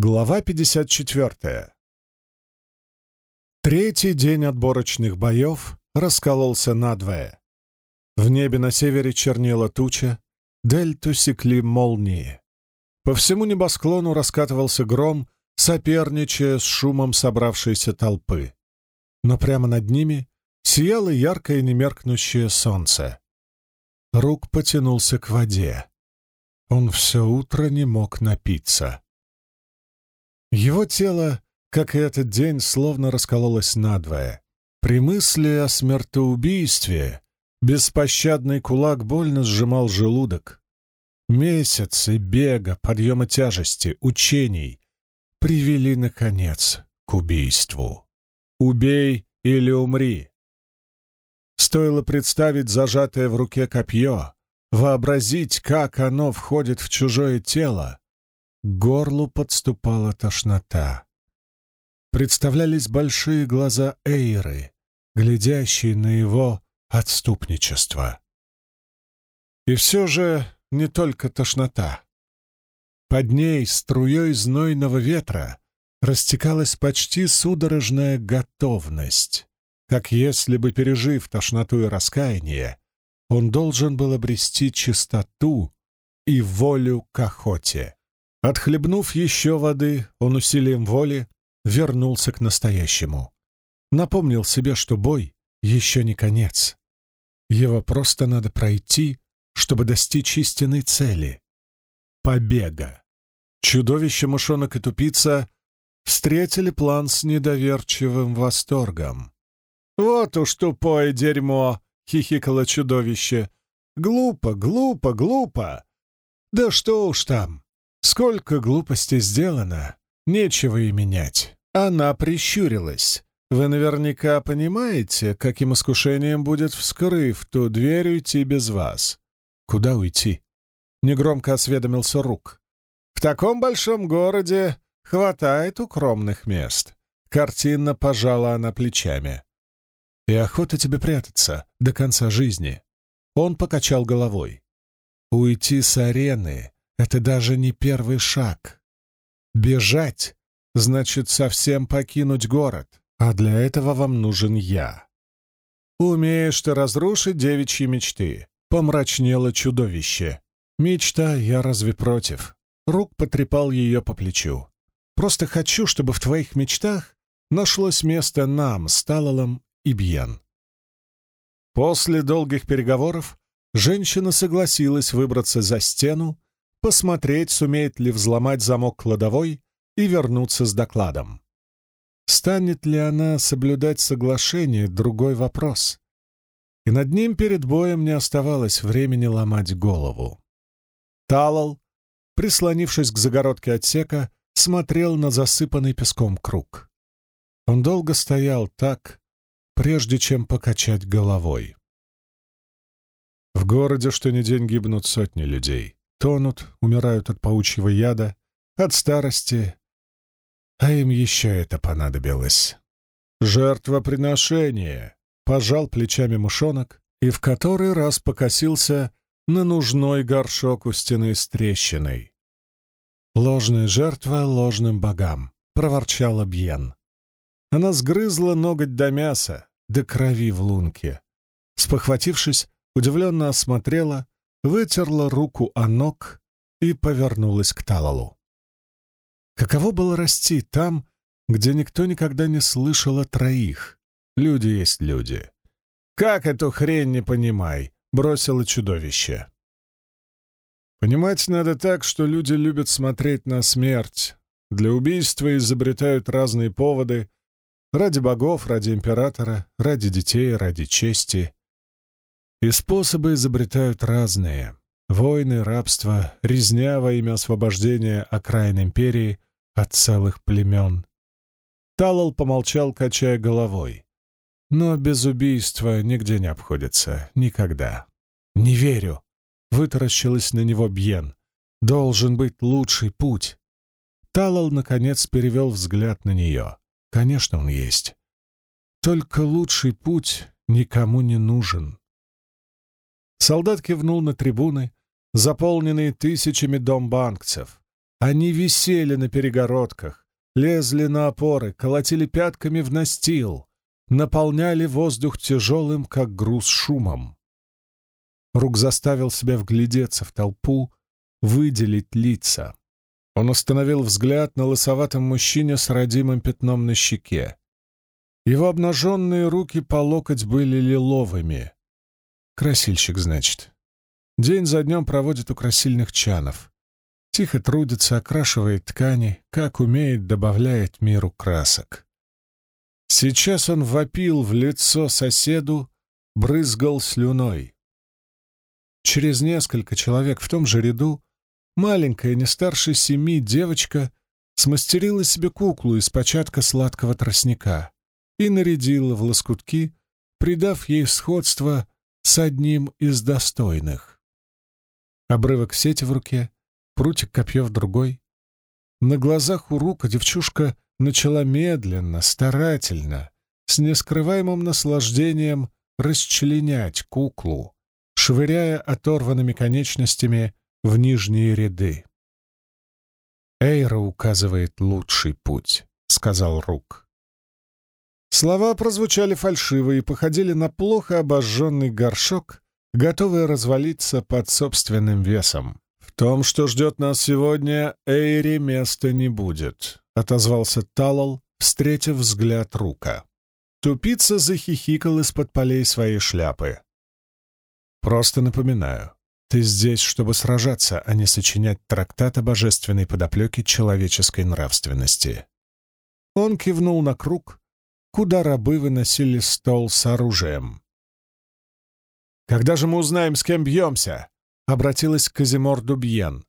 Глава 54. Третий день отборочных боев раскололся надвое. В небе на севере чернела туча, дельту секли молнии. По всему небосклону раскатывался гром, соперничая с шумом собравшейся толпы. Но прямо над ними сияло яркое немеркнущее солнце. Рук потянулся к воде. Он все утро не мог напиться. Его тело, как и этот день, словно раскололось надвое. При мысли о смертоубийстве беспощадный кулак больно сжимал желудок. Месяцы бега, подъема тяжести, учений привели, наконец, к убийству. «Убей или умри!» Стоило представить зажатое в руке копье, вообразить, как оно входит в чужое тело, горлу подступала тошнота. Представлялись большие глаза Эйры, глядящие на его отступничество. И все же не только тошнота. Под ней струей знойного ветра растекалась почти судорожная готовность, как если бы, пережив тошноту и раскаяние, он должен был обрести чистоту и волю к охоте. Отхлебнув еще воды, он усилием воли вернулся к настоящему. Напомнил себе, что бой еще не конец. Его просто надо пройти, чтобы достичь истинной цели — побега. Чудовище, мышонок и тупица встретили план с недоверчивым восторгом. «Вот уж тупое дерьмо!» — хихикало чудовище. «Глупо, глупо, глупо! Да что уж там! Сколько глупостей сделано, нечего и менять. Она прищурилась. Вы наверняка понимаете, каким искушением будет, вскрыв ту дверь, уйти без вас. Куда уйти? Негромко осведомился Рук. В таком большом городе хватает укромных мест. Картинно пожала она плечами. И охота тебе прятаться до конца жизни. Он покачал головой. Уйти с арены это даже не первый шаг. Бежать значит совсем покинуть город, а для этого вам нужен я. Умеешь ты разрушить девичьи мечты. Помрачнело чудовище. Мечта, я разве против? Рук потрепал ее по плечу. Просто хочу, чтобы в твоих мечтах нашлось место нам, Сталалом и Бьен. После долгих переговоров женщина согласилась выбраться за стену посмотреть, сумеет ли взломать замок кладовой и вернуться с докладом. Станет ли она соблюдать соглашение — другой вопрос. И над ним перед боем не оставалось времени ломать голову. Талал, прислонившись к загородке отсека, смотрел на засыпанный песком круг. Он долго стоял так, прежде чем покачать головой. В городе что ни день гибнут сотни людей тонут, умирают от паучьего яда, от старости, а им еще это понадобилось. Жертвоприношение! Пожал плечами мушонок и в который раз покосился на нужной горшок у стены с трещиной. «Ложная жертва ложным богам», — проворчала Бьен. Она сгрызла ноготь до мяса, до крови в лунке. Спохватившись, удивленно осмотрела вытерла руку о ног и повернулась к Талалу. Каково было расти там, где никто никогда не слышал о троих? Люди есть люди. «Как эту хрень не понимай?» — бросило чудовище. Понимать надо так, что люди любят смотреть на смерть. Для убийства изобретают разные поводы. Ради богов, ради императора, ради детей, ради чести. И способы изобретают разные. Войны, рабство, резня во имя освобождения окраин империи от целых племен. Талал помолчал, качая головой. Но без убийства нигде не обходится. Никогда. «Не верю!» — вытаращилась на него Бьен. «Должен быть лучший путь!» Талал, наконец, перевел взгляд на нее. «Конечно, он есть. Только лучший путь никому не нужен. Солдат кивнул на трибуны, заполненные тысячами домбанкцев. Они висели на перегородках, лезли на опоры, колотили пятками в настил, наполняли воздух тяжелым, как груз, шумом. Рук заставил себя вглядеться в толпу, выделить лица. Он остановил взгляд на лысоватом мужчине с родимым пятном на щеке. Его обнаженные руки по локоть были лиловыми. Красильщик, значит. День за днем проводит у красильных чанов. Тихо трудится, окрашивает ткани, как умеет, добавляет миру красок. Сейчас он вопил в лицо соседу, брызгал слюной. Через несколько человек в том же ряду маленькая, не старше семи, девочка смастерила себе куклу из початка сладкого тростника и нарядила в лоскутки, придав ей сходство с одним из достойных. Обрывок сети в руке, прутик копье в другой. На глазах у рука девчушка начала медленно, старательно, с нескрываемым наслаждением расчленять куклу, швыряя оторванными конечностями в нижние ряды. «Эйра указывает лучший путь», — сказал Рук. Слова прозвучали фальшиво и походили на плохо обожженный горшок, готовый развалиться под собственным весом. «В том, что ждет нас сегодня, Эйри места не будет», — отозвался Талал, встретив взгляд Рука. Тупица захихикал из-под полей своей шляпы. «Просто напоминаю, ты здесь, чтобы сражаться, а не сочинять трактат о божественной подоплеке человеческой нравственности». Он кивнул на круг, куда рабы выносили стол с оружием. «Когда же мы узнаем, с кем бьемся?» — обратилась к Казимор Дубьен.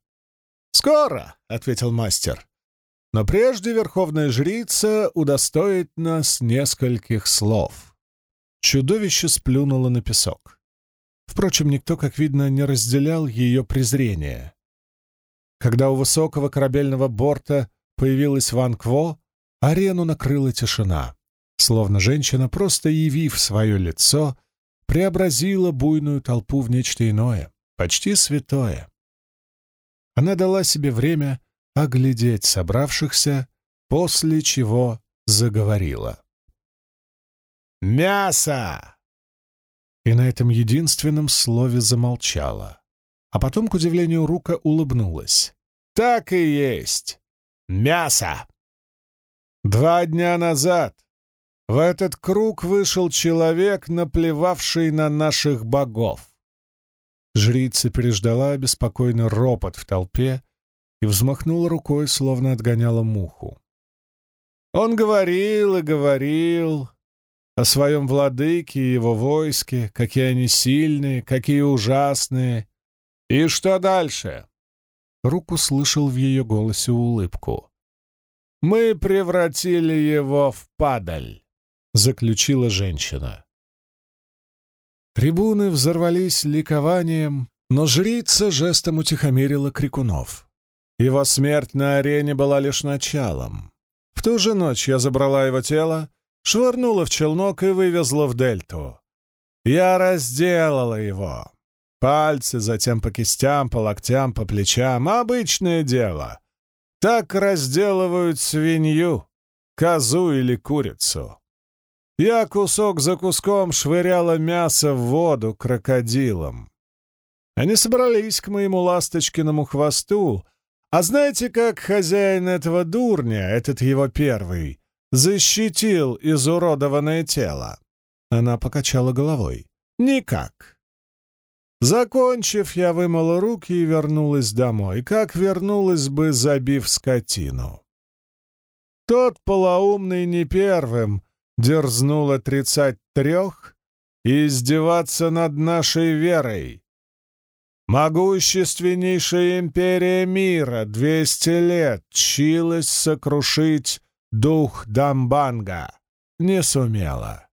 «Скоро», — ответил мастер. «Но прежде верховная жрица удостоит нас нескольких слов». Чудовище сплюнуло на песок. Впрочем, никто, как видно, не разделял ее презрение. Когда у высокого корабельного борта появилась Ван Кво, арену накрыла тишина, словно женщина, просто явив свое лицо, преобразила буйную толпу в нечто иное, почти святое. Она дала себе время оглядеть собравшихся, после чего заговорила. «Мясо! и на этом единственном слове замолчала. А потом, к удивлению, Рука улыбнулась. «Так и есть! Мясо!» Два дня назад в этот круг вышел человек, наплевавший на наших богов. Жрица переждала беспокойный ропот в толпе и взмахнула рукой, словно отгоняла муху. Он говорил и говорил, о своем владыке и его войске, какие они сильные, какие ужасные. И что дальше? Рук услышал в ее голосе улыбку. «Мы превратили его в падаль», — заключила женщина. Трибуны взорвались ликованием, но жрица жестом утихомирила крикунов. Его смерть на арене была лишь началом. В ту же ночь я забрала его тело, швырнула в челнок и вывезла в дельту. Я разделала его. Пальцы, затем по кистям, по локтям, по плечам. Обычное дело. Так разделывают свинью, козу или курицу. Я кусок за куском швыряла мясо в воду крокодилам. Они собрались к моему ласточкиному хвосту, а знаете, как хозяин этого дурня, этот его первый, защитил изуродованное тело. Она покачала головой. Никак. Закончив, я вымыла руки и вернулась домой, как вернулась бы, забив скотину. Тот полоумный не первым дерзнул отрицать трех и издеваться над нашей верой. Могущественнейшая империя мира двести лет чилась сокрушить дух Дамбанга не сумела.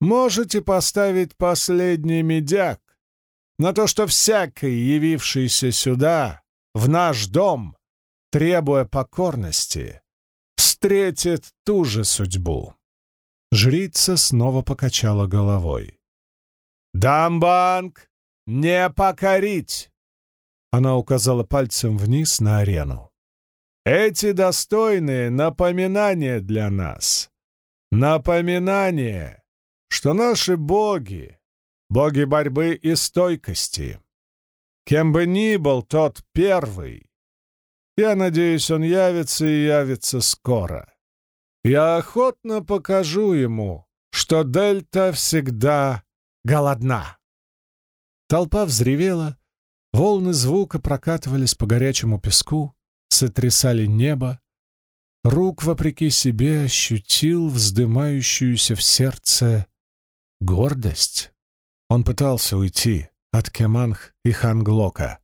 Можете поставить последний медяк на то, что всякий, явившийся сюда, в наш дом, требуя покорности, встретит ту же судьбу. Жрица снова покачала головой. «Дамбанг не покорить!» Она указала пальцем вниз на арену. Эти достойные напоминания для нас. Напоминание, что наши боги — боги борьбы и стойкости. Кем бы ни был тот первый, я надеюсь, он явится и явится скоро. Я охотно покажу ему, что Дельта всегда голодна. Толпа взревела, волны звука прокатывались по горячему песку, сотрясали небо. Рук, вопреки себе, ощутил вздымающуюся в сердце гордость. Он пытался уйти от Кеманх и Ханглока,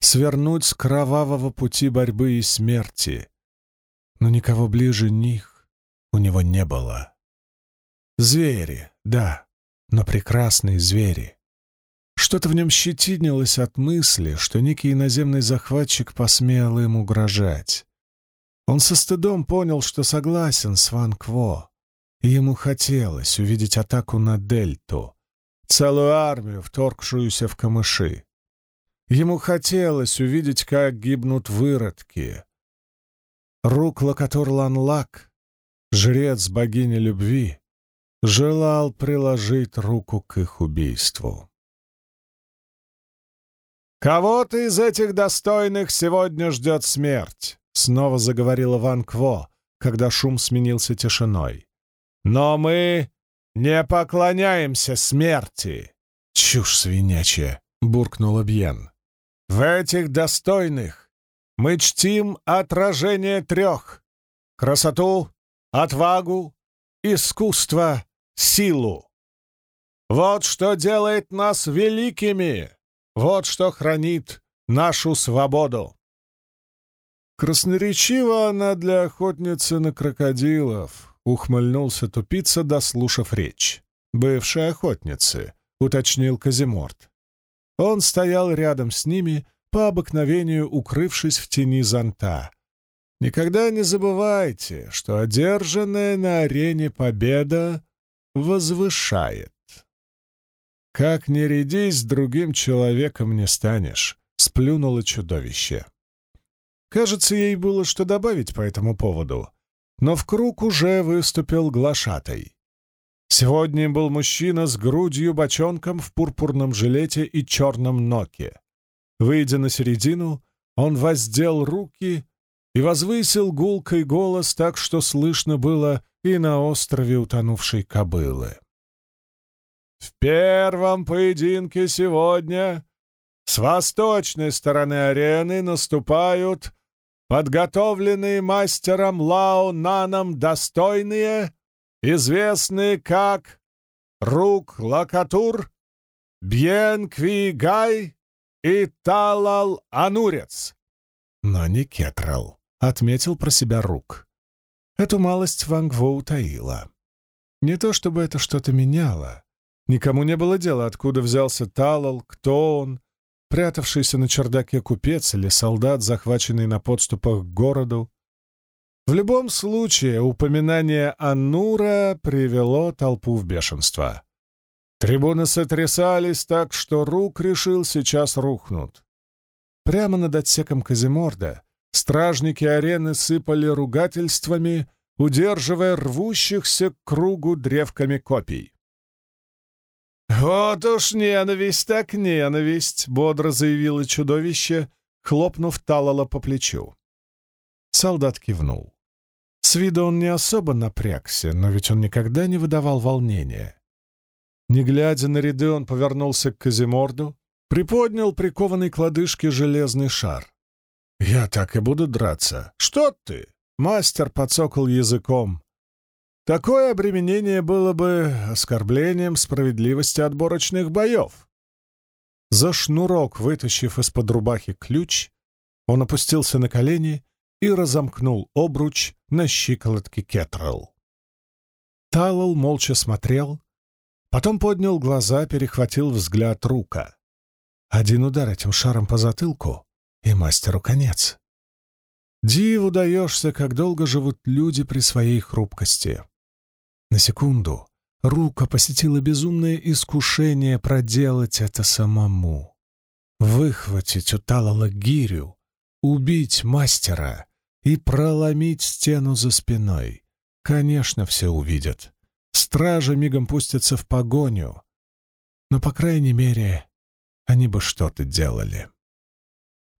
свернуть с кровавого пути борьбы и смерти, но никого ближе них у него не было. Звери, да, но прекрасные звери. Что-то в нем щетинилось от мысли, что некий иноземный захватчик посмел им угрожать. Он со стыдом понял, что согласен с Ван Кво, и ему хотелось увидеть атаку на Дельту, целую армию, вторгшуюся в камыши. Ему хотелось увидеть, как гибнут выродки. Рук Лакатур Ланлак, жрец богини любви, желал приложить руку к их убийству. «Кого-то из этих достойных сегодня ждет смерть», — снова заговорила Ван Кво, когда шум сменился тишиной. «Но мы не поклоняемся смерти!» «Чушь свинячья!» — буркнула Бьен. «В этих достойных мы чтим отражение трех — красоту, отвагу, искусство, силу. Вот что делает нас великими!» Вот что хранит нашу свободу. Красноречиво она для охотницы на крокодилов, ухмыльнулся тупица, дослушав речь. Бывшей охотницы, уточнил Казиморт. Он стоял рядом с ними, по обыкновению укрывшись в тени зонта. Никогда не забывайте, что одержанная на арене победа возвышает. «Как не рядись, другим человеком не станешь», — сплюнуло чудовище. Кажется, ей было что добавить по этому поводу, но в круг уже выступил глашатай. Сегодня был мужчина с грудью бочонком в пурпурном жилете и черном ноке. Выйдя на середину, он воздел руки и возвысил гулкой голос так, что слышно было и на острове утонувшей кобылы. В первом поединке сегодня с восточной стороны арены наступают подготовленные мастером Лао Наном достойные, известные как Рук Лакатур, Бьен Кви Гай и Талал Анурец. Но не Кетрал, — отметил про себя Рук. Эту малость Вангво утаила. Не то чтобы это что-то меняло, Никому не было дела, откуда взялся Талал, кто он, прятавшийся на чердаке купец или солдат, захваченный на подступах к городу. В любом случае, упоминание Аннура привело толпу в бешенство. Трибуны сотрясались так, что рук решил сейчас рухнут. Прямо над отсеком Казиморда стражники арены сыпали ругательствами, удерживая рвущихся к кругу древками копий. «Вот уж ненависть так ненависть!» — бодро заявило чудовище, хлопнув Талала по плечу. Солдат кивнул. С виду он не особо напрягся, но ведь он никогда не выдавал волнения. Не глядя на ряды, он повернулся к Казиморду, приподнял прикованный к лодыжке железный шар. «Я так и буду драться». «Что ты?» — мастер подсокал языком. Такое обременение было бы оскорблением справедливости отборочных боев. За шнурок, вытащив из-под рубахи ключ, он опустился на колени и разомкнул обруч на щиколотке Кетрелл. Талал молча смотрел, потом поднял глаза, перехватил взгляд рука. Один удар этим шаром по затылку, и мастеру конец. Диву даешься, как долго живут люди при своей хрупкости. На секунду Рука посетила безумное искушение проделать это самому. Выхватить у Талала гирю, убить мастера, и проломить стену за спиной. Конечно, все увидят. Стража мигом пустится в погоню. Но, по крайней мере, они бы что-то делали.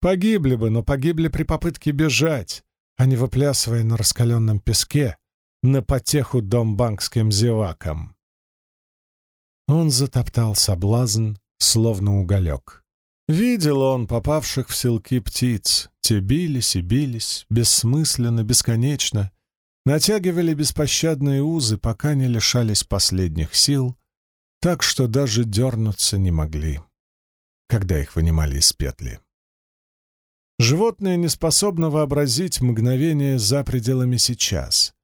Погибли бы, но погибли при попытке бежать, а не выплясывая на раскаленном песке на потеху домбанкским зевакам. Он затоптал соблазн, словно уголек. Видел он попавших в селки птиц. Те бились и бились, бессмысленно, бесконечно, натягивали беспощадные узы, пока не лишались последних сил, так что даже дернуться не могли, когда их вынимали из петли. Животное не способно вообразить мгновение за пределами сейчас.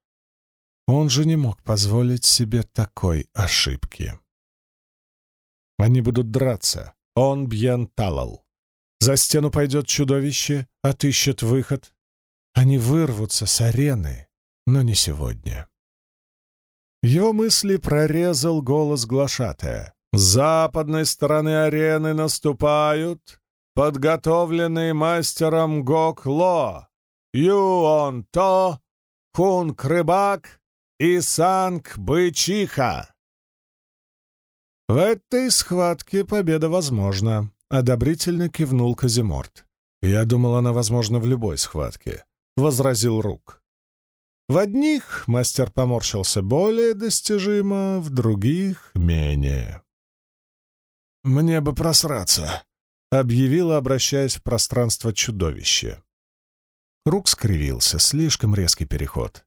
Он же не мог позволить себе такой ошибки. Они будут драться. Он Бьен Талал. За стену пойдет чудовище, отыщет выход. Они вырвутся с арены, но не сегодня. Его мысли прорезал голос глашатая. С западной стороны арены наступают подготовленные мастером Гок-Ло, Юон-То, Хун-Крыбак и Санг-Бычиха. «В этой схватке победа возможна», — одобрительно кивнул Казиморт. «Я думал, она возможна в любой схватке», — возразил Рук. В одних мастер поморщился более достижимо, в других — менее. «Мне бы просраться», — объявила, обращаясь в пространство чудовище. Рук скривился, слишком резкий переход.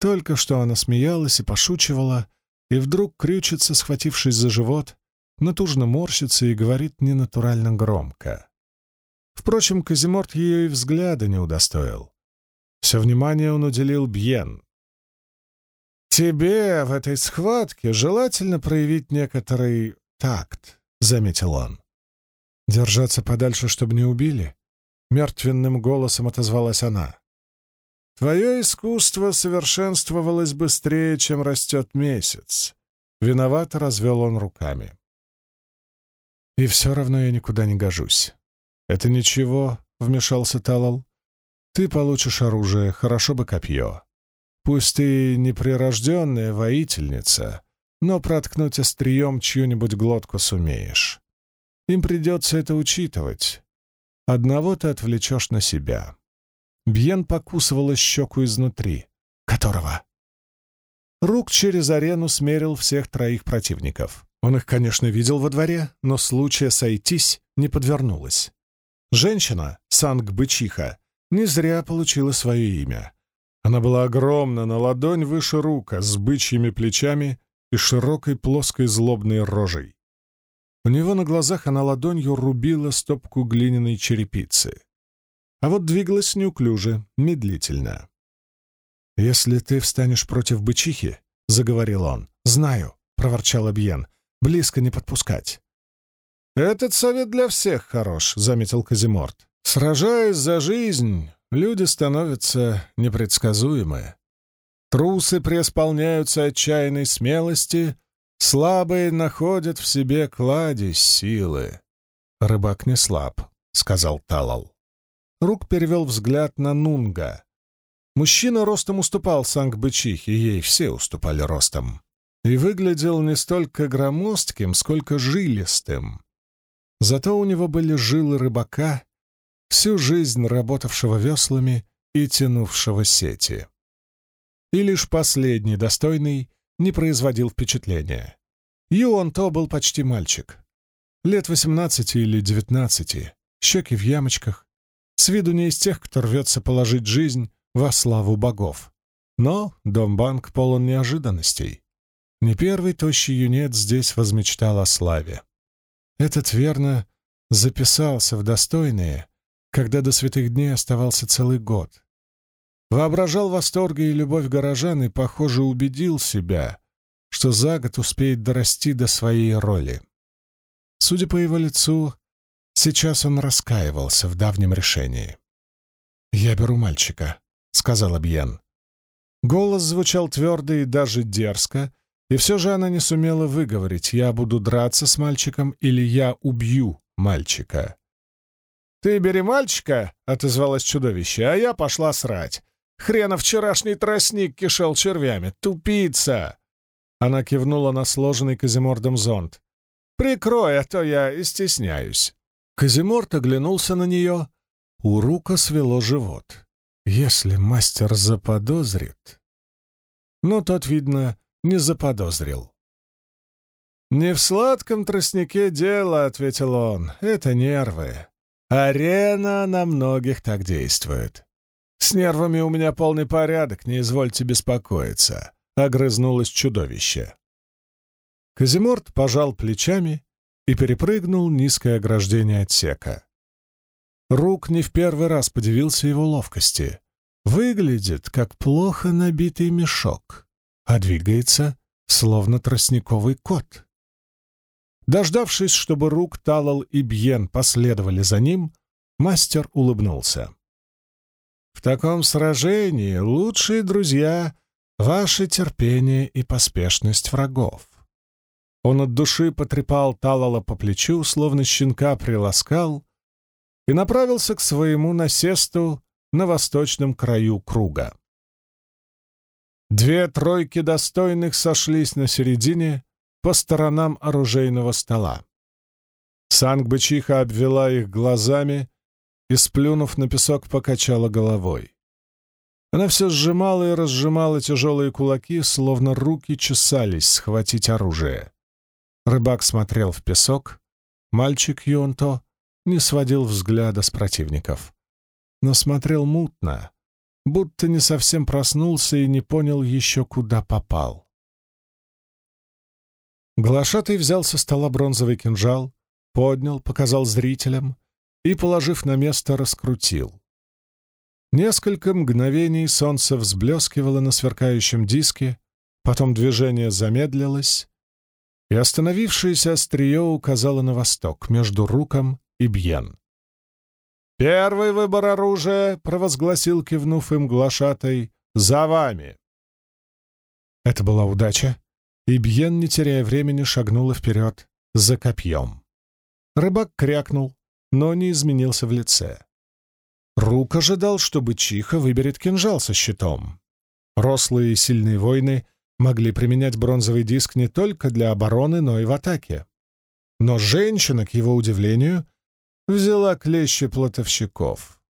Только что она смеялась и пошучивала, и вдруг крючится, схватившись за живот, натужно морщится и говорит ненатурально громко. Впрочем, Казиморт ее и взгляда не удостоил. Все внимание он уделил Бьен. «Тебе в этой схватке желательно проявить некоторый такт», — заметил он. «Держаться подальше, чтобы не убили?» — мертвенным голосом отозвалась она. Твое искусство совершенствовалось быстрее, чем растет месяц. Виновато развел он руками. И все равно я никуда не гожусь. Это ничего, вмешался Талал. Ты получишь оружие, хорошо бы копье. Пусть ты неприрожденная воительница, но проткнуть острием чью-нибудь глотку сумеешь. Им придется это учитывать. Одного ты отвлечешь на себя. Бьен покусывала щеку изнутри. «Которого?» Рук через арену смерил всех троих противников. Он их, конечно, видел во дворе, но случая сойтись не подвернулось. Женщина, Санг-Бычиха, не зря получила свое имя. Она была огромна на ладонь выше рука, с бычьими плечами и широкой плоской злобной рожей. У него на глазах она ладонью рубила стопку глиняной черепицы а вот двигалась неуклюже, медлительно. «Если ты встанешь против бычихи», — заговорил он, — «знаю», — проворчал Абьен, — «близко не подпускать». «Этот совет для всех хорош», — заметил Казиморт. «Сражаясь за жизнь, люди становятся непредсказуемы. Трусы преисполняются отчаянной смелости, слабые находят в себе кладезь силы». «Рыбак не слаб», — сказал Талал. Рук перевел взгляд на Нунга. Мужчина ростом уступал Санг-Бычихе, ей все уступали ростом, и выглядел не столько громоздким, сколько жилистым. Зато у него были жилы рыбака, всю жизнь работавшего веслами и тянувшего сети. И лишь последний, достойный, не производил впечатления. Юон-То был почти мальчик. Лет восемнадцати или девятнадцати, щеки в ямочках, с виду не из тех, кто рвется положить жизнь во славу богов. Но Домбанк полон неожиданностей. Не первый тощий юнец здесь возмечтал о славе. Этот верно записался в достойные, когда до святых дней оставался целый год. Воображал восторги и любовь горожан и, похоже, убедил себя, что за год успеет дорасти до своей роли. Судя по его лицу, Сейчас он раскаивался в давнем решении. «Я беру мальчика», — сказал Абьен. Голос звучал твердо и даже дерзко, и все же она не сумела выговорить «я буду драться с мальчиком» или «я убью мальчика». «Ты бери мальчика», — отозвалось чудовище, — «а я пошла срать. Хрена вчерашний тростник кишел червями. Тупица!» Она кивнула на сложенный Казимордом зонт. «Прикрой, а то я и стесняюсь». Казиморт оглянулся на нее. У Рука свело живот. «Если мастер заподозрит...» Но тот, видно, не заподозрил. «Не в сладком тростнике дело», — ответил он. «Это нервы. Арена на многих так действует. С нервами у меня полный порядок, не извольте беспокоиться», — огрызнулось чудовище. Казиморт пожал плечами и перепрыгнул низкое ограждение отсека. Рук не в первый раз подивился его ловкости. Выглядит, как плохо набитый мешок, а двигается, словно тростниковый кот. Дождавшись, чтобы Рук, Талал и Бьен последовали за ним, мастер улыбнулся. «В таком сражении лучшие друзья — ваше терпение и поспешность врагов». Он от души потрепал Талала по плечу, словно щенка приласкал, и направился к своему насесту на восточном краю круга. Две тройки достойных сошлись на середине, по сторонам оружейного стола. Сангбычиха обвела их глазами и, сплюнув на песок, покачала головой. Она все сжимала и разжимала тяжелые кулаки, словно руки чесались схватить оружие. Рыбак смотрел в песок, мальчик Юнто не сводил взгляда с противников. Но смотрел мутно, будто не совсем проснулся и не понял еще, куда попал. Глашатый взял со стола бронзовый кинжал, поднял, показал зрителям и, положив на место, раскрутил. Несколько мгновений солнце взблескивало на сверкающем диске, потом движение замедлилось, и остановившееся острие указало на восток, между Руком и Бьен. «Первый выбор оружия», — провозгласил, кивнув им глашатай, — «за вами». Это была удача, и Бьен, не теряя времени, шагнула вперед за копьем. Рыбак крякнул, но не изменился в лице. Рук ожидал, что бычиха выберет кинжал со щитом. Рослые и сильные воины могли применять бронзовый диск не только для обороны, но и в атаке. Но женщина, к его удивлению, взяла клещи плотовщиков.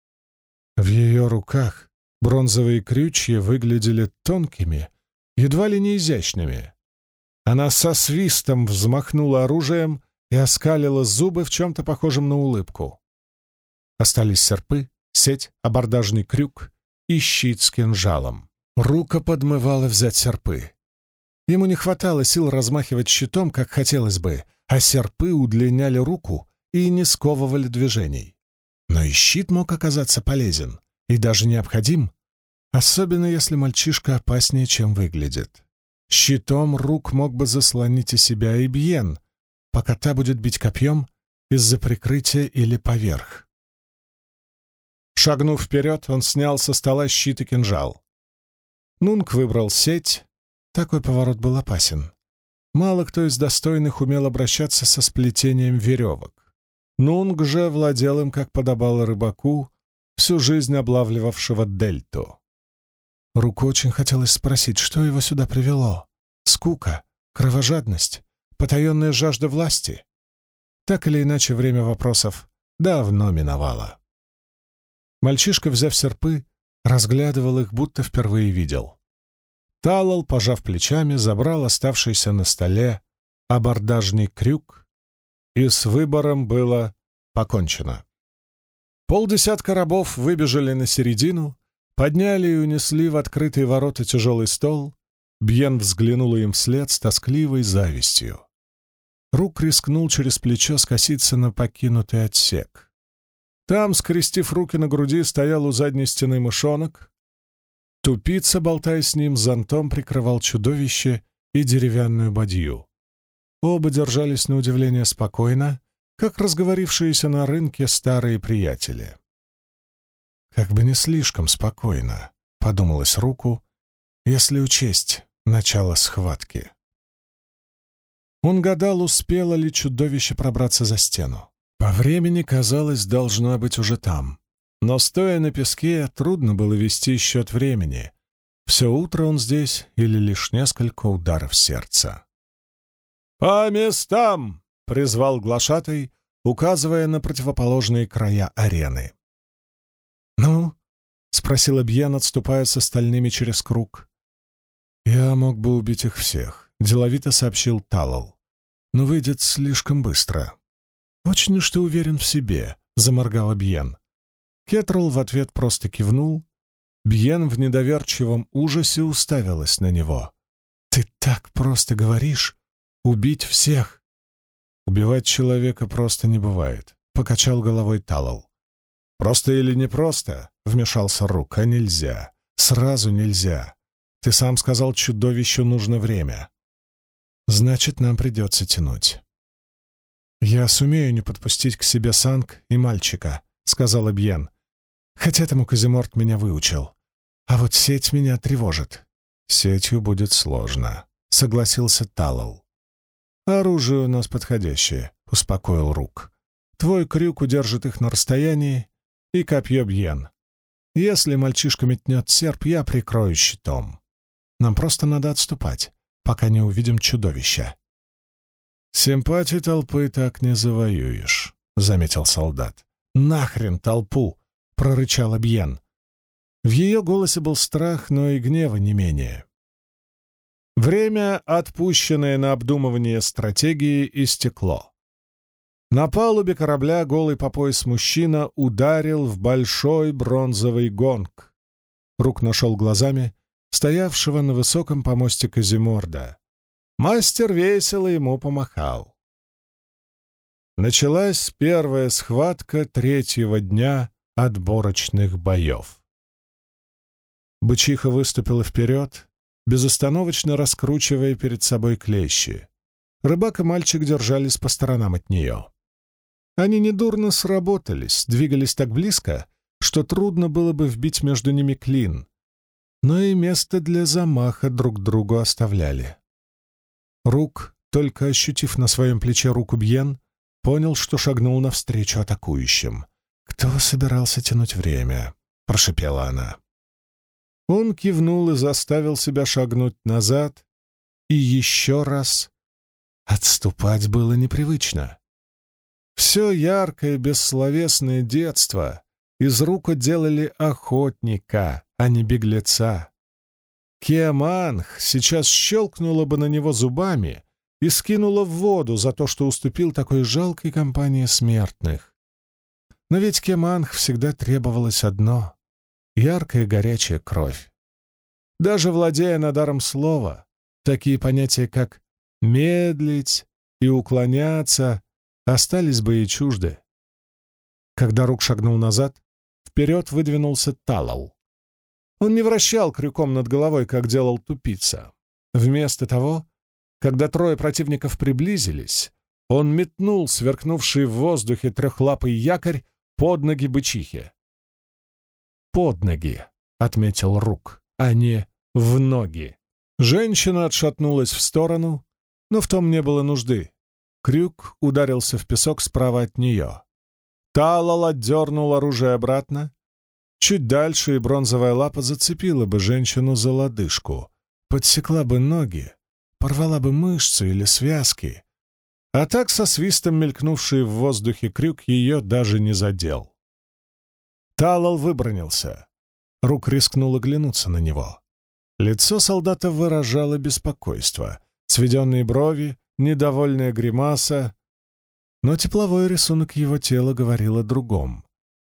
В ее руках бронзовые крючья выглядели тонкими, едва ли не изящными. Она со свистом взмахнула оружием и оскалила зубы в чем-то похожем на улыбку. Остались серпы, сеть, абордажный крюк и щит с кинжалом. Рука подмывала взять серпы. Ему не хватало сил размахивать щитом, как хотелось бы, а серпы удлиняли руку и не сковывали движений. Но и щит мог оказаться полезен и даже необходим, особенно если мальчишка опаснее, чем выглядит. Щитом рук мог бы заслонить и себя и Бьен, пока та будет бить копьем из-за прикрытия или поверх. Шагнув вперед, он снял со стола щит и кинжал. Нунг выбрал сеть. Такой поворот был опасен. Мало кто из достойных умел обращаться со сплетением веревок. Нунг же владел им, как подобало рыбаку, всю жизнь облавливавшего дельту. Руку очень хотелось спросить, что его сюда привело. Скука, кровожадность, потаенная жажда власти. Так или иначе, время вопросов давно миновало. Мальчишка, взяв серпы, разглядывал их, будто впервые видел. Талал, пожав плечами, забрал оставшийся на столе абордажный крюк, и с выбором было покончено. Полдесятка рабов выбежали на середину, Подняли и унесли в открытые ворота тяжелый стол. Бьен взглянула им вслед с тоскливой завистью. Рук рискнул через плечо скоситься на покинутый отсек. Там, скрестив руки на груди, стоял у задней стены мышонок. Тупица, болтая с ним, зонтом прикрывал чудовище и деревянную бадью. Оба держались на удивление спокойно, как разговорившиеся на рынке старые приятели. Как бы не слишком спокойно, подумалось руку, если учесть начало схватки. Он гадал, успело ли чудовище пробраться за стену. По времени, казалось, должна быть уже там. Но, стоя на песке, трудно было вести счет времени. Все утро он здесь или лишь несколько ударов сердца. «По местам!» — призвал глашатый, указывая на противоположные края арены. «Ну?» — спросил Бьен, отступая с остальными через круг. «Я мог бы убить их всех», — деловито сообщил Талал. «Но выйдет слишком быстро». «Очень уж ты уверен в себе», — заморгал Бьен. Кетрл в ответ просто кивнул. Бьен в недоверчивом ужасе уставилась на него. «Ты так просто говоришь? Убить всех!» «Убивать человека просто не бывает», — покачал головой Талал. «Просто или не просто?» — вмешался Рук. «А нельзя. Сразу нельзя. Ты сам сказал, чудовищу нужно время. Значит, нам придется тянуть». «Я сумею не подпустить к себе Санг и мальчика», — сказал Бьен. «Хотя тому Казиморт меня выучил. А вот сеть меня тревожит». «Сетью будет сложно», — согласился Талал. «Оружие у нас подходящее», — успокоил Рук. «Твой крюк удержит их на расстоянии, и копье Бьен. Если мальчишка метнет серп, я прикрою щитом. Нам просто надо отступать, пока не увидим чудовища». «Симпатии толпы так не завоюешь», — заметил солдат. «Нахрен толпу!» — прорычал Бьен. В ее голосе был страх, но и гнева не менее. Время, отпущенное на обдумывание стратегии, истекло. На палубе корабля голый по пояс мужчина ударил в большой бронзовый гонг. Рук нашел глазами стоявшего на высоком помосте Казиморда. Мастер весело ему помахал. Началась первая схватка третьего дня отборочных боев. Бычиха выступила вперед, безостановочно раскручивая перед собой клещи. Рыбак и мальчик держались по сторонам от нее. Они недурно сработались, двигались так близко, что трудно было бы вбить между ними клин, но и место для замаха друг другу оставляли. Рук, только ощутив на своем плече руку Бьен, понял, что шагнул навстречу атакующим. «Кто собирался тянуть время?» — прошепела она. Он кивнул и заставил себя шагнуть назад, и еще раз. Отступать было непривычно. Все яркое, бессловесное детство из рук делали охотника, а не беглеца. Киаманх сейчас щелкнула бы на него зубами и скинула в воду за то, что уступил такой жалкой компании смертных. Но ведь Кеманх всегда требовалось одно яркая горячая кровь. Даже владея надаром слова, такие понятия, как «медлить» и «уклоняться» остались бы и чужды. Когда Рук шагнул назад, вперед выдвинулся Талал. Он не вращал крюком над головой, как делал тупица. Вместо того, когда трое противников приблизились, он метнул сверкнувший в воздухе трехлапый якорь под ноги бычихи под ноги, — отметил Рук, — а не в ноги. Женщина отшатнулась в сторону, но в том не было нужды. Крюк ударился в песок справа от нее. Талал отдернул оружие обратно. Чуть дальше и бронзовая лапа зацепила бы женщину за лодыжку, подсекла бы ноги, порвала бы мышцы или связки. А так со свистом мелькнувший в воздухе крюк ее даже не задел. Талал выбронился. Рук рискнул оглянуться на него. Лицо солдата выражало беспокойство. Сведенные брови, недовольная гримаса. Но тепловой рисунок его тела говорил о другом.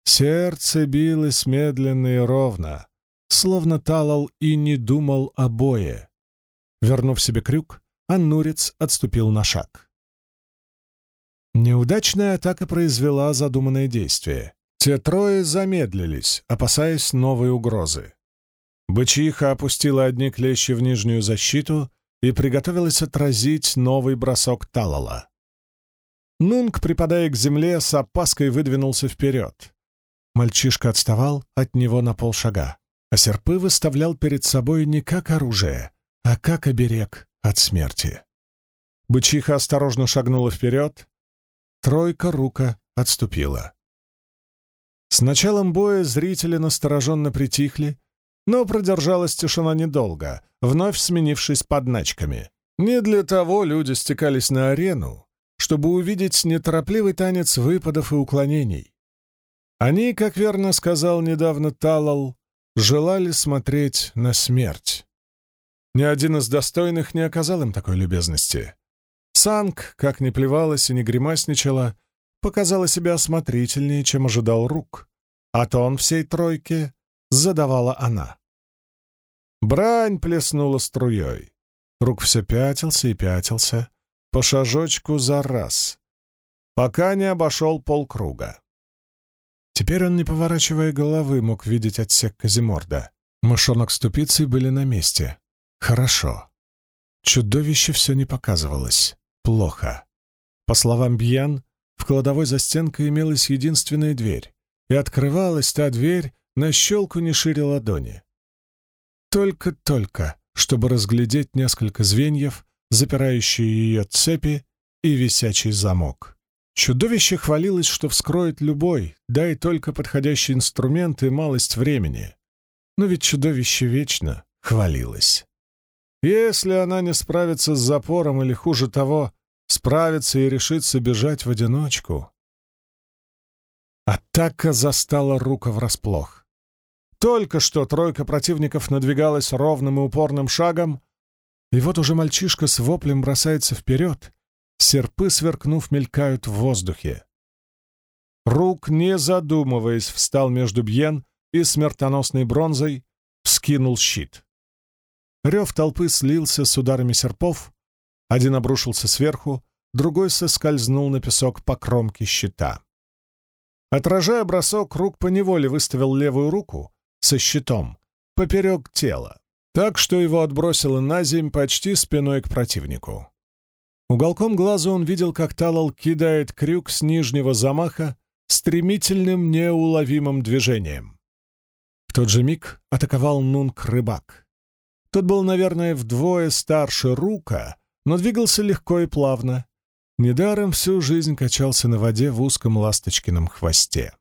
Сердце билось медленно и ровно, словно Талал и не думал о бое. Вернув себе крюк, Аннурец отступил на шаг. Неудачная атака произвела задуманное действие. Те трое замедлились, опасаясь новой угрозы. Бычиха опустила одни клещи в нижнюю защиту и приготовилась отразить новый бросок Талала. Нунг, припадая к земле, с опаской выдвинулся вперед. Мальчишка отставал от него на полшага, а серпы выставлял перед собой не как оружие, а как оберег от смерти. Бычиха осторожно шагнула вперед. Тройка рука отступила. С началом боя зрители настороженно притихли, но продержалась тишина недолго, вновь сменившись подначками. Не для того люди стекались на арену, чтобы увидеть неторопливый танец выпадов и уклонений. Они, как верно сказал недавно Талал, желали смотреть на смерть. Ни один из достойных не оказал им такой любезности. Санг, как ни плевалась и не гримасничала, показала себя осмотрительнее, чем ожидал рук, а тон всей тройки задавала она. Брань плеснула струей. Рук все пятился и пятился, по шажочку за раз, пока не обошел полкруга. Теперь он, не поворачивая головы, мог видеть отсек Казиморда. Мышонок с тупицей были на месте. Хорошо. Чудовище все не показывалось. Плохо. По словам Бьян, в кладовой за стенкой имелась единственная дверь, и открывалась та дверь на щелку не шире ладони. Только-только, чтобы разглядеть несколько звеньев, запирающие ее цепи и висячий замок. Чудовище хвалилось, что вскроет любой, дай только подходящий инструмент и малость времени. Но ведь чудовище вечно хвалилось. Если она не справится с запором или, хуже того, справится и решится бежать в одиночку... Атака застала Рука врасплох. Только что тройка противников надвигалась ровным и упорным шагом, и вот уже мальчишка с воплем бросается вперед, серпы, сверкнув, мелькают в воздухе. Рук, не задумываясь, встал между Бьен и смертоносной бронзой, вскинул щит. Рев толпы слился с ударами серпов, один обрушился сверху, другой соскользнул на песок по кромке щита. Отражая бросок, Рук поневоле выставил левую руку со щитом поперек тела так что его отбросило на земь почти спиной к противнику. Уголком глаза он видел, как Талал кидает крюк с нижнего замаха стремительным неуловимым движением. В тот же миг атаковал Нунк рыбак. Тот был, наверное, вдвое старше Рука, но двигался легко и плавно. Недаром всю жизнь качался на воде в узком ласточкином хвосте.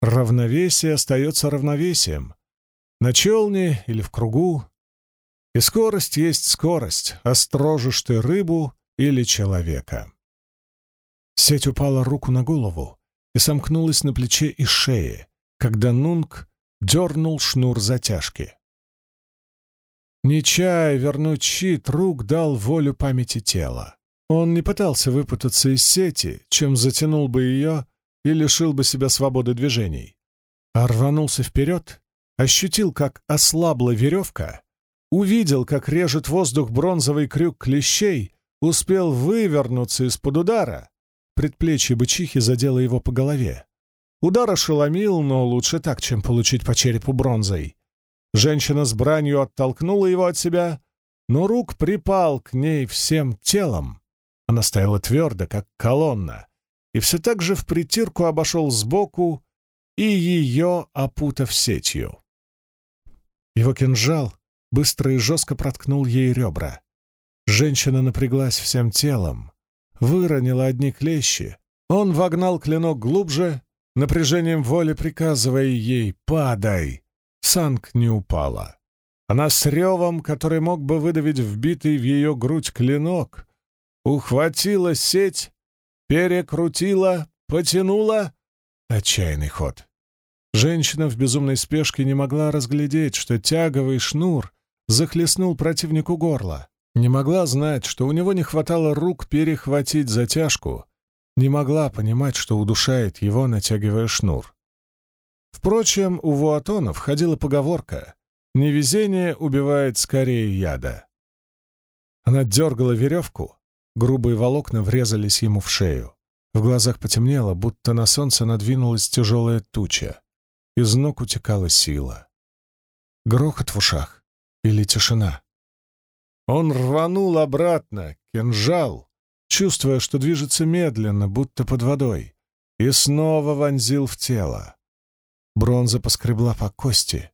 Равновесие остается равновесием, на челне или в кругу. И скорость есть скорость, острожишь ты рыбу или человека. Сеть упала руку на голову и сомкнулась на плече и шее, когда Нунг дернул шнур затяжки. Не чая вернуть щит, рук дал волю памяти тела. Он не пытался выпутаться из сети, чем затянул бы ее и лишил бы себя свободы движений, а рванулся вперед ощутил, как ослабла веревка, увидел, как режет воздух бронзовый крюк клещей, успел вывернуться из-под удара. Предплечье бычихи задело его по голове. Удар ошеломил, но лучше так, чем получить по черепу бронзой. Женщина с бранью оттолкнула его от себя, но рук припал к ней всем телом. Она стояла твердо, как колонна, и все так же в притирку обошел сбоку и ее опутав сетью. Его кинжал быстро и жестко проткнул ей ребра. Женщина напряглась всем телом, выронила одни клещи. Он вогнал клинок глубже, напряжением воли приказывая ей «Падай!». Санг не упала. Она с ревом, который мог бы выдавить вбитый в ее грудь клинок, ухватила сеть, перекрутила, потянула. Отчаянный ход. Женщина в безумной спешке не могла разглядеть, что тяговый шнур захлестнул противнику горло, не могла знать, что у него не хватало рук перехватить затяжку, не могла понимать, что удушает его, натягивая шнур. Впрочем, у Вуатона входила поговорка «Невезение убивает скорее яда». Она дергала веревку, грубые волокна врезались ему в шею. В глазах потемнело, будто на солнце надвинулась тяжелая туча. Из ног утекала сила. Грохот в ушах или тишина. Он рванул обратно, кинжал, чувствуя, что движется медленно, будто под водой, и снова вонзил в тело. Бронза поскребла по кости.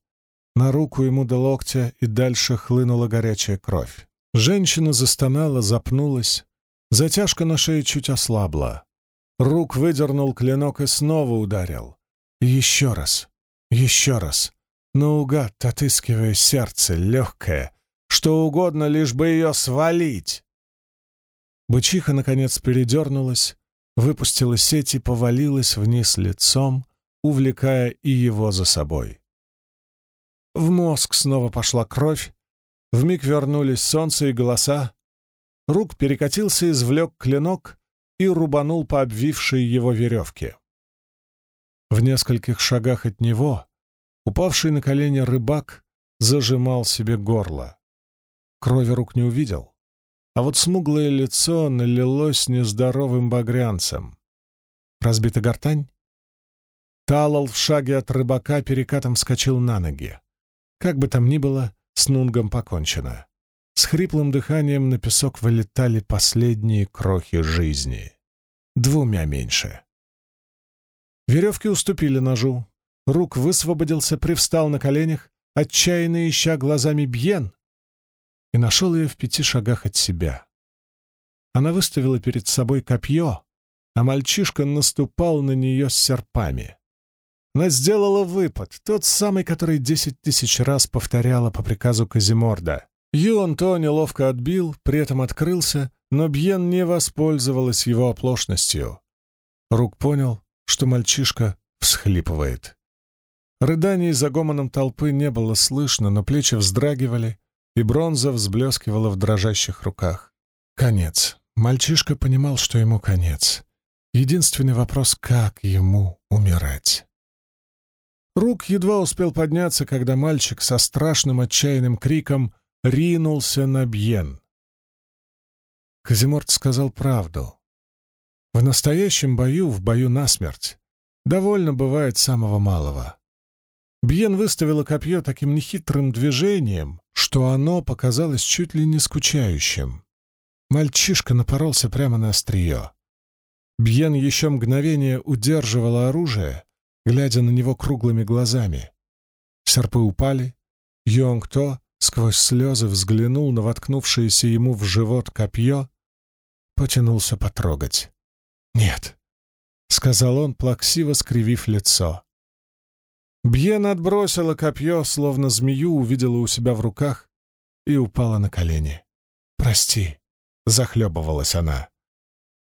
На руку ему до локтя и дальше хлынула горячая кровь. Женщина застонала, запнулась. Затяжка на шее чуть ослабла. Рук выдернул клинок и снова ударил. еще раз, еще раз, наугад отыскивая сердце легкое, что угодно, лишь бы ее свалить. Бычиха, наконец, передернулась, выпустила сеть и повалилась вниз лицом, увлекая и его за собой. В мозг снова пошла кровь, вмиг вернулись солнце и голоса. Рук перекатился, извлек клинок и рубанул по обвившей его веревке. В нескольких шагах от него упавший на колени рыбак зажимал себе горло. Крови рук не увидел, а вот смуглое лицо налилось нездоровым багрянцем. Разбита гортань? Талал в шаге от рыбака перекатом вскочил на ноги. Как бы там ни было, с Нунгом покончено. С хриплым дыханием на песок вылетали последние крохи жизни. Двумя меньше. Веревки уступили ножу. Рук высвободился, привстал на коленях, отчаянно ища глазами Бьен, и нашел ее в пяти шагах от себя. Она выставила перед собой копье, а мальчишка наступал на нее с серпами. Она сделала выпад, тот самый, который десять тысяч раз повторяла по приказу Казиморда. Юан то неловко отбил, при этом открылся, но Бьен не воспользовалась его оплошностью. Рук понял, что мальчишка всхлипывает. Рыданий за гомоном толпы не было слышно, но плечи вздрагивали, и бронза взблескивала в дрожащих руках. Конец. Мальчишка понимал, что ему конец. Единственный вопрос — как ему умирать? Рук едва успел подняться, когда мальчик со страшным отчаянным криком ринулся на Бьен. Казиморт сказал правду. В настоящем бою, в бою насмерть, довольно бывает самого малого. Бьен выставила копье таким нехитрым движением, что оно показалось чуть ли не скучающим. Мальчишка напоролся прямо на острие. Бьен еще мгновение удерживала оружие, глядя на него круглыми глазами. Серпы упали. Йонг-То сквозь слезы взглянул на воткнувшееся ему в живот копье, потянулся потрогать. «Нет», — сказал он, плаксиво скривив лицо. Бьен отбросила копье, словно змею увидела у себя в руках и упала на колени. «Прости», — захлебывалась она.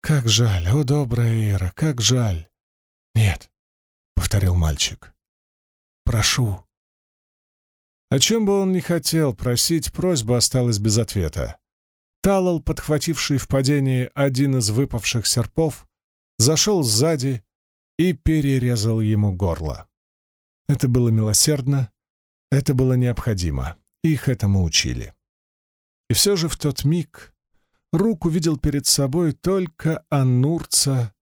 «Как жаль, о, добрая Ира, как жаль!» «Нет», — повторил мальчик. «Прошу, о чем бы он ни хотел просить, просьба осталась без ответа. Талал, подхвативший в падении один из выпавших серпов, зашел сзади и перерезал ему горло. Это было милосердно, это было необходимо, их этому учили. И все же в тот миг Рук увидел перед собой только Анурца,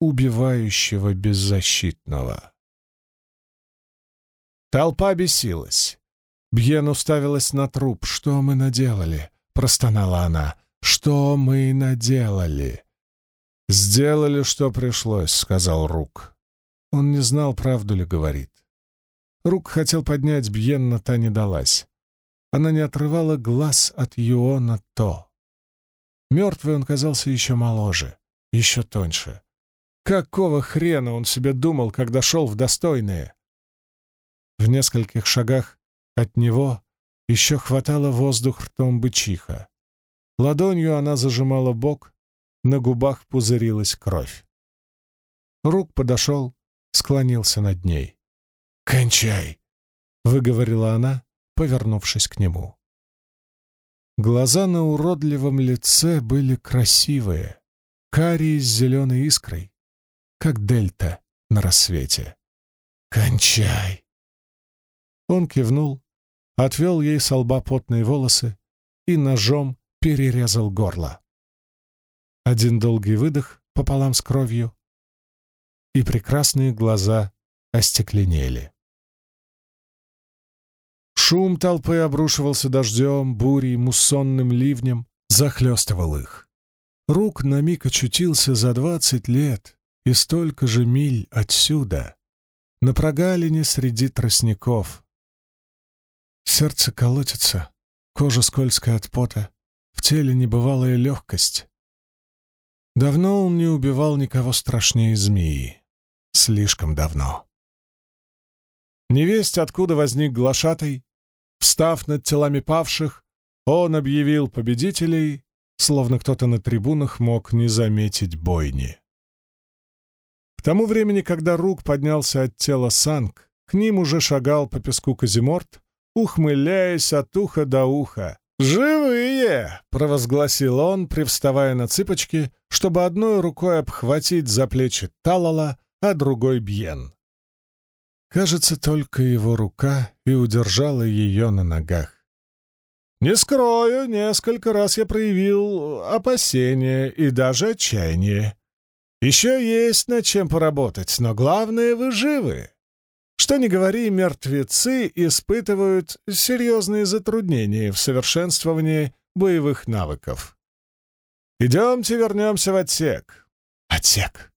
убивающего беззащитного. Толпа бесилась. Бьен уставилась на труп. «Что мы наделали?» — простонала она. «Что мы наделали?» «Сделали, что пришлось», — сказал Рук. Он не знал, правду ли говорит. Рук хотел поднять Бьен, но та не далась. Она не отрывала глаз от Юона То. Мертвый он казался еще моложе, еще тоньше. Какого хрена он себе думал, когда шел в достойные? В нескольких шагах от него еще хватало воздух ртом бычиха. Ладонью она зажимала бок, на губах пузырилась кровь. Рук подошел, склонился над ней. «Кончай!» — выговорила она, повернувшись к нему. Глаза на уродливом лице были красивые, карие с зеленой искрой, как дельта на рассвете. «Кончай!» Он кивнул, отвел ей с лба потные волосы и ножом перерезал горло. Один долгий выдох пополам с кровью, и прекрасные глаза остекленели. Шум толпы обрушивался дождем, бурей, муссонным ливнем, захлестывал их. Рук на миг очутился за двадцать лет и столько же миль отсюда, на прогалине среди тростников, Сердце колотится, кожа скользкая от пота, в теле небывалая легкость. Давно он не убивал никого страшнее змеи. Слишком давно. Невесть, откуда возник глашатый, встав над телами павших, он объявил победителей, словно кто-то на трибунах мог не заметить бойни. К тому времени, когда Рук поднялся от тела Санг, к ним уже шагал по песку Казиморт, ухмыляясь от уха до уха. «Живые!» — провозгласил он, привставая на цыпочки, чтобы одной рукой обхватить за плечи Талала, а другой — Бьен. Кажется, только его рука и удержала ее на ногах. Не скрою, несколько раз я проявил опасения и даже отчаяние. Еще есть над чем поработать, но главное — вы живы. Что ни говори, мертвецы испытывают серьезные затруднения в совершенствовании боевых навыков. Идемте вернемся в отсек. Отсек.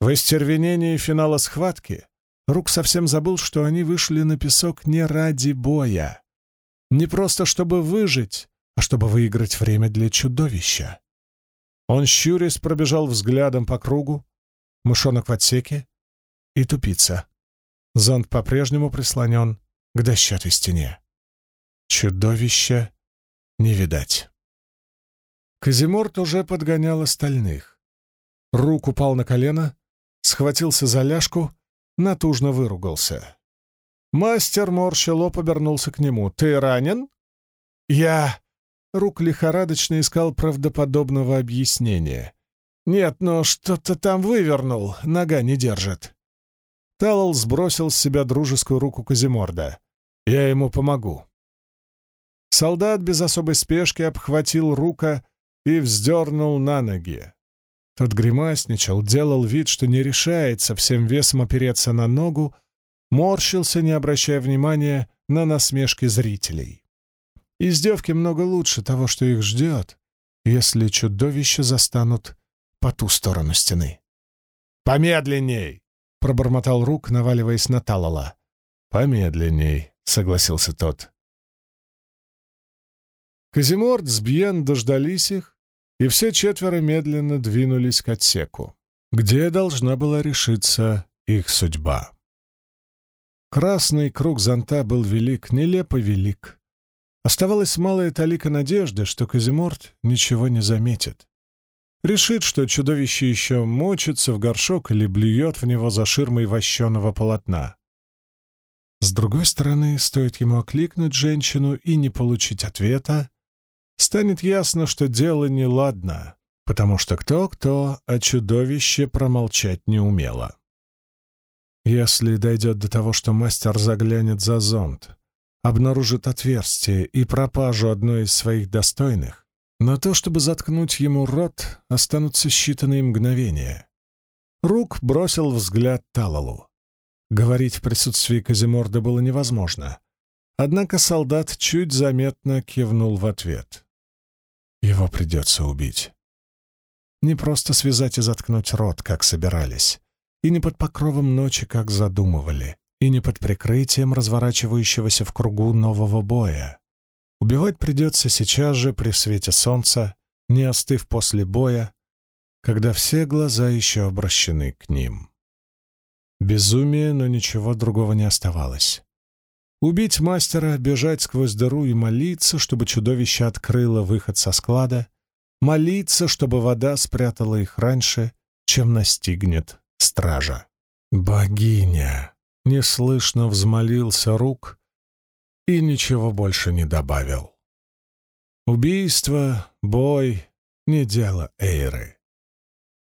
В остервенении финала схватки Рук совсем забыл, что они вышли на песок не ради боя. Не просто чтобы выжить, а чтобы выиграть время для чудовища. Он щурясь пробежал взглядом по кругу, мышонок в отсеке и тупица. Зонт по-прежнему прислонен к дощатой стене. Чудовища не видать. Казиморт уже подгонял остальных. Рук упал на колено, схватился за ляжку, натужно выругался. Мастер морщило повернулся к нему. «Ты ранен?» «Я...» Рук лихорадочно искал правдоподобного объяснения. «Нет, но что-то там вывернул, нога не держит». Талл сбросил с себя дружескую руку Казиморда. «Я ему помогу». Солдат без особой спешки обхватил рука и вздернул на ноги. Тот гримасничал, делал вид, что не решается всем весом опереться на ногу, морщился, не обращая внимания на насмешки зрителей. Издевки много лучше того, что их ждет, если чудовища застанут по ту сторону стены. «Помедленней!» — пробормотал Рук, наваливаясь на Талала. «Помедленней», — согласился тот. Казиморд с Бьен дождались их, и все четверо медленно двинулись к отсеку, где должна была решиться их судьба. Красный круг зонта был велик, нелепо велик. Оставалась малая талика надежды, что Казиморт ничего не заметит. Решит, что чудовище еще мочится в горшок или блюет в него за ширмой вощеного полотна. С другой стороны, стоит ему окликнуть женщину и не получить ответа, станет ясно, что дело неладно, потому что кто-кто, а чудовище промолчать не умело. Если дойдет до того, что мастер заглянет за зонт, обнаружит отверстие и пропажу одной из своих достойных, на то, чтобы заткнуть ему рот, останутся считанные мгновения. Рук бросил взгляд Талалу. Говорить в присутствии Казиморда было невозможно. Однако солдат чуть заметно кивнул в ответ. Его придется убить. Не просто связать и заткнуть рот, как собирались, и не под покровом ночи, как задумывали, и не под прикрытием разворачивающегося в кругу нового боя. Убивать придется сейчас же при свете солнца, не остыв после боя, когда все глаза еще обращены к ним. Безумие, но ничего другого не оставалось. Убить мастера, бежать сквозь дыру и молиться, чтобы чудовище открыло выход со склада, молиться, чтобы вода спрятала их раньше, чем настигнет стража. «Богиня!» — неслышно взмолился рук и ничего больше не добавил. Убийство, бой — не дело Эйры.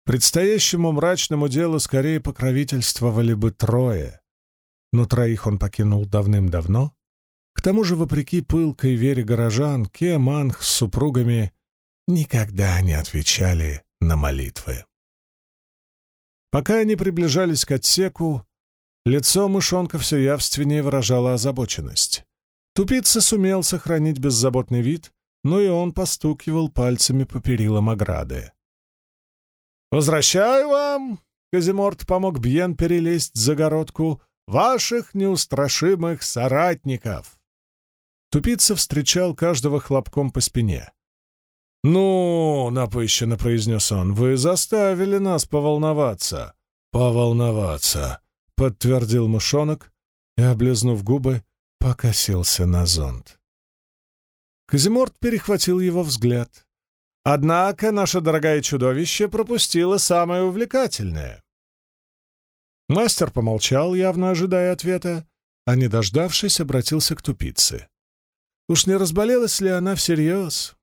Предстоящему мрачному делу скорее покровительствовали бы трое, но троих он покинул давным-давно. К тому же, вопреки пылкой вере горожан, Кеманг с супругами никогда не отвечали на молитвы. Пока они приближались к отсеку, лицо мышонка все явственнее выражало озабоченность. Тупица сумел сохранить беззаботный вид, но и он постукивал пальцами по перилам ограды. «Возвращаю вам!» — Казиморт помог Бьен перелезть загородку. «Ваших неустрашимых соратников!» Тупица встречал каждого хлопком по спине. «Ну, — напыщенно произнес он, — вы заставили нас поволноваться». «Поволноваться», — подтвердил мышонок и, облизнув губы, покосился на зонт. Казиморт перехватил его взгляд. Однако наше дорогое чудовище пропустило самое увлекательное. Мастер помолчал, явно ожидая ответа, а, не дождавшись, обратился к тупице. Уж не разболелась ли она всерьез?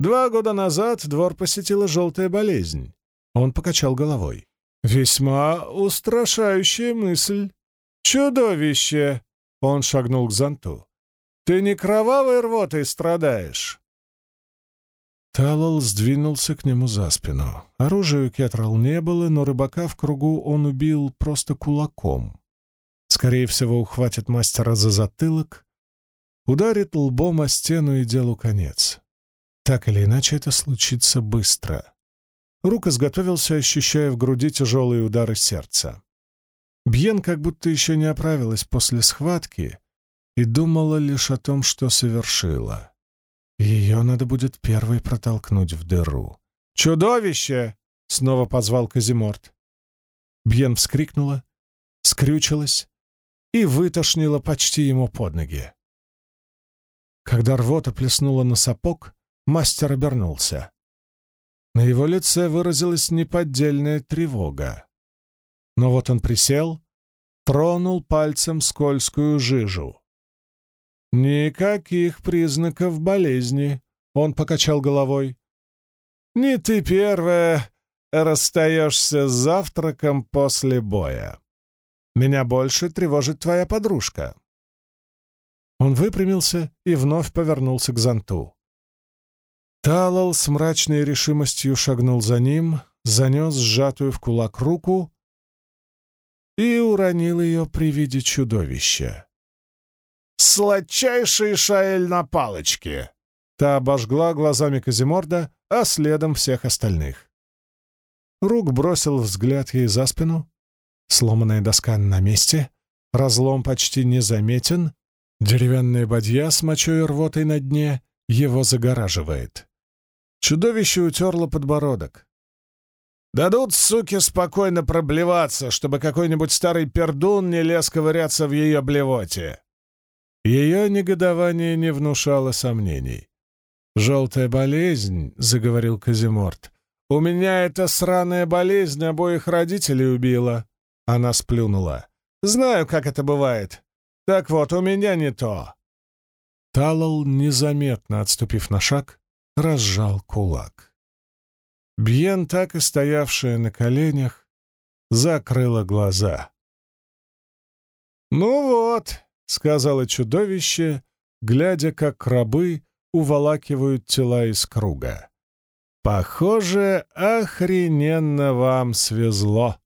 Два года назад двор посетила желтая болезнь. Он покачал головой. «Весьма устрашающая мысль. Чудовище!» Он шагнул к зонту. «Ты не кровавой рвотой страдаешь?» Талал сдвинулся к нему за спину. Оружия у Кетрал не было, но рыбака в кругу он убил просто кулаком. Скорее всего, ухватит мастера за затылок, ударит лбом о стену и делу конец. Так или иначе, это случится быстро. Рук изготовился, ощущая в груди тяжелые удары сердца. Бьен как будто еще не оправилась после схватки и думала лишь о том, что совершила. Ее надо будет первой протолкнуть в дыру. «Чудовище!» — снова позвал Казиморт. Бьен вскрикнула, скрючилась и вытошнила почти ему под ноги. Когда рвота плеснула на сапог, мастер обернулся. На его лице выразилась неподдельная тревога. Но вот он присел, тронул пальцем скользкую жижу. «Никаких признаков болезни», — он покачал головой. «Не ты первая расстаешься с завтраком после боя. Меня больше тревожит твоя подружка». Он выпрямился и вновь повернулся к зонту. Талал с мрачной решимостью шагнул за ним, занес сжатую в кулак руку и уронил ее при виде чудовища. «Сладчайший Шаэль на палочке!» Та обожгла глазами Казиморда, а следом всех остальных. Рук бросил взгляд ей за спину. Сломанная доска на месте, разлом почти незаметен, деревянная бадья с мочой и рвотой на дне его загораживает. Чудовище утерло подбородок. «Дадут, суки, спокойно проблеваться, чтобы какой-нибудь старый пердун не лез ковыряться в ее блевоте!» Ее негодование не внушало сомнений. «Желтая болезнь», — заговорил Казиморт. «У меня эта сраная болезнь обоих родителей убила». Она сплюнула. «Знаю, как это бывает. Так вот, у меня не то». Талал, незаметно отступив на шаг, разжал кулак. Бьен, так и стоявшая на коленях, закрыла глаза. «Ну вот», — сказала чудовище, глядя, как рабы уволакивают тела из круга. «Похоже, охрененно вам свезло».